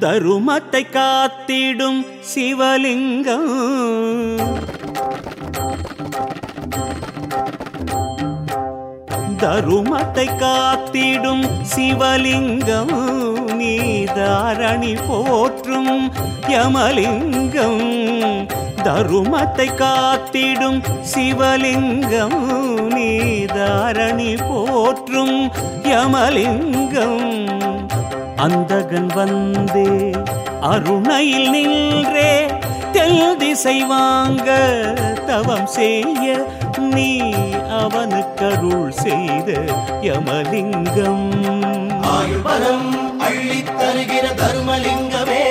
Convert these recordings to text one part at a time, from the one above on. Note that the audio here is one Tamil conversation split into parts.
தருமத்தை காத்திடும் சிவலிங்கம். தருமத்தை காத்திடும் சிவலிங்கம் நீ தாரணி போற்றும் யமலிங்கம். தருமத்தை காத்திடும் சிவலிங்கம் நீ தாரணி போற்றும் யமலிங்கம். அந்தகன் வந்தே அருணையில் நின்றே தெல் திசை வாங்க தவம் செய்ய நீ அவனுக்கு கருள் செய்த யமலிங்கம். ஆயுபலம் அள்ளி தருகிற தர்மலிங்கமே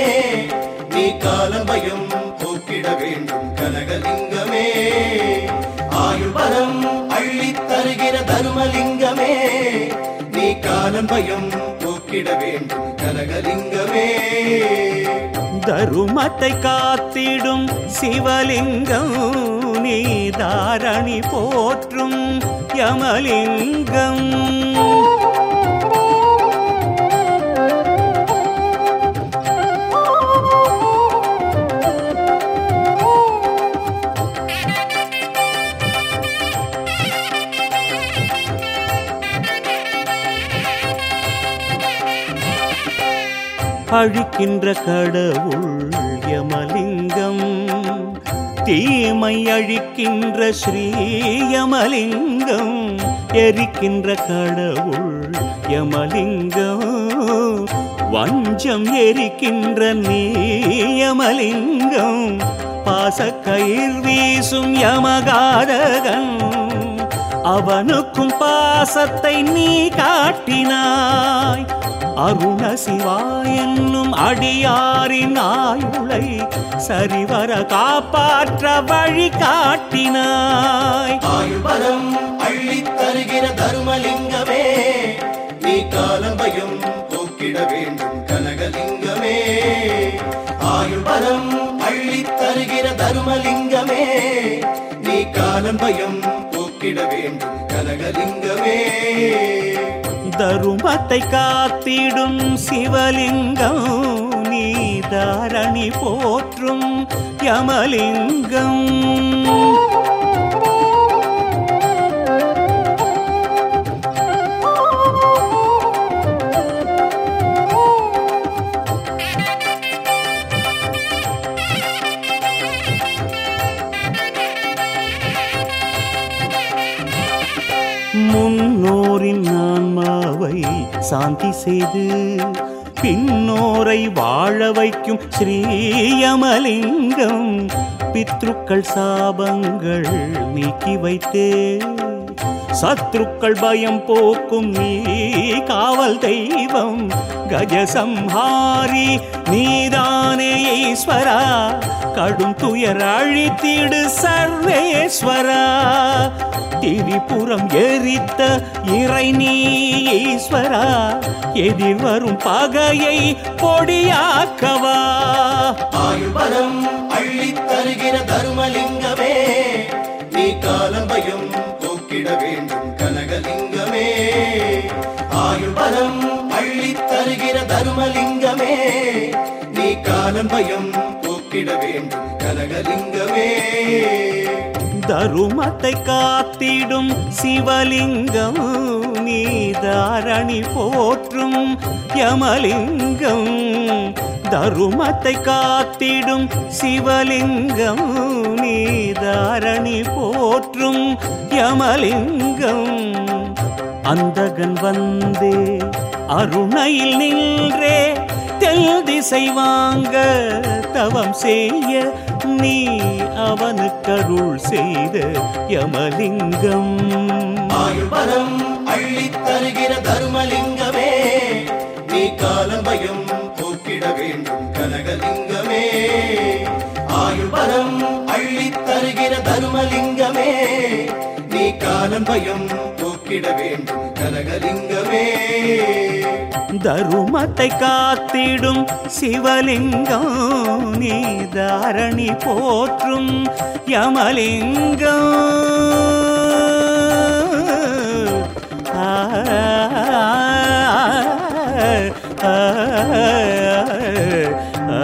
நீ காலபயம் போக்கிட வேண்டும் கனகலிங்கமே. ஆயுபலம் அள்ளி தருகிற தர்மலிங்கமே நீ காலபயம் போக்கிட வேண்டும் கனகலிங்கமே. தருமத்தை காத்திடும் சிவலிங்கம் நீ தாரணி போற்றும் யமலிங்கம். அழிக்கின்ற கடவுள் யமலிங்கம். தீமை அழிக்கின்ற ஸ்ரீயமலிங்கம் எரிக்கின்ற கடவுள் யமலிங்கம். வஞ்சம் எரிக்கின்ற நீயமலிங்கம் பாசக்கயிர் வீசும் யமகாரகன் அவனுக்கும் பாசத்தை நீ காட்டினாய். அருண சிவா என்னும் அடியாரின் ஆயுளை சரிவர காப்பாற்ற வழி காட்டினாய். ஆயுபலம் அள்ளி தருகிற தர்மலிங்கமே நீ காலபயம் போக்கிட வேண்டும் கனகலிங்கமே. ஆயுபலம் அள்ளி தருகிற தர்மலிங்கமே நீ காலபயம் போக்கிட வேண்டும் கனகலிங்கமே தருமத்தை காத்திடும் சிவலிங்கம் நீ தாரணி போற்றும் யமலிங்கம். முன்னோரின் ஆன்மாவை சாந்தி செய்து பின்னோரை வாழ வைக்கும் ஸ்ரீயமலிங்கம் பித்ருக்கள் சாபங்கள் நீக்கி வைத்தே. சத்ருக்கள் பயம் போக்கும் நீ காவல் தெய்வம் கஜசம்ஹாரி நீதானே சர்வேஸ்வரா கடும் துயர் அழித்திடு சர்வேஸ்வரா. திரிபுரம் எரித்த இறை நீ ஈஸ்வரா எதிர் வரும் பகையை பொடியாக்கவா. ஆயுபலம் அள்ளித் தருகிற தர்மலிங்கமே நீ காலபயம் மனம் பயம் போக்கிட வேண்டும். கனகலிங்கமே தருமத்தை காத்திடும் சிவலிங்கம் நீ தாரணி போற்றும் யமலிங்கம். தருமத்தை காத்திடும் சிவலிங்கம் நீ தாரணி போற்றும் யமலிங்கம். அந்தகன் வந்தே அருணையில் நின்றே தெல் திசை வாங்க தவம் செய்ய நீ அவனுக்கருள் செய்த யமலிங்கம். ஆயுபலம் அள்ளித் தருகிற தர்மலிங்கமே நீ காலபயம் போக்கிட வேண்டும் கனகலிங்கமே. ஆயுபலம் அள்ளித் தருகிற தர்மலிங்கமே நீ காலபயம் காத்திட வேண்டும். கனகலிங்கமே தருமத்தை காத்திடும் சிவலிங்கம் நீ தாரணி போற்றும் யமலிங்கம். ஆ ஆ ஆ ஆ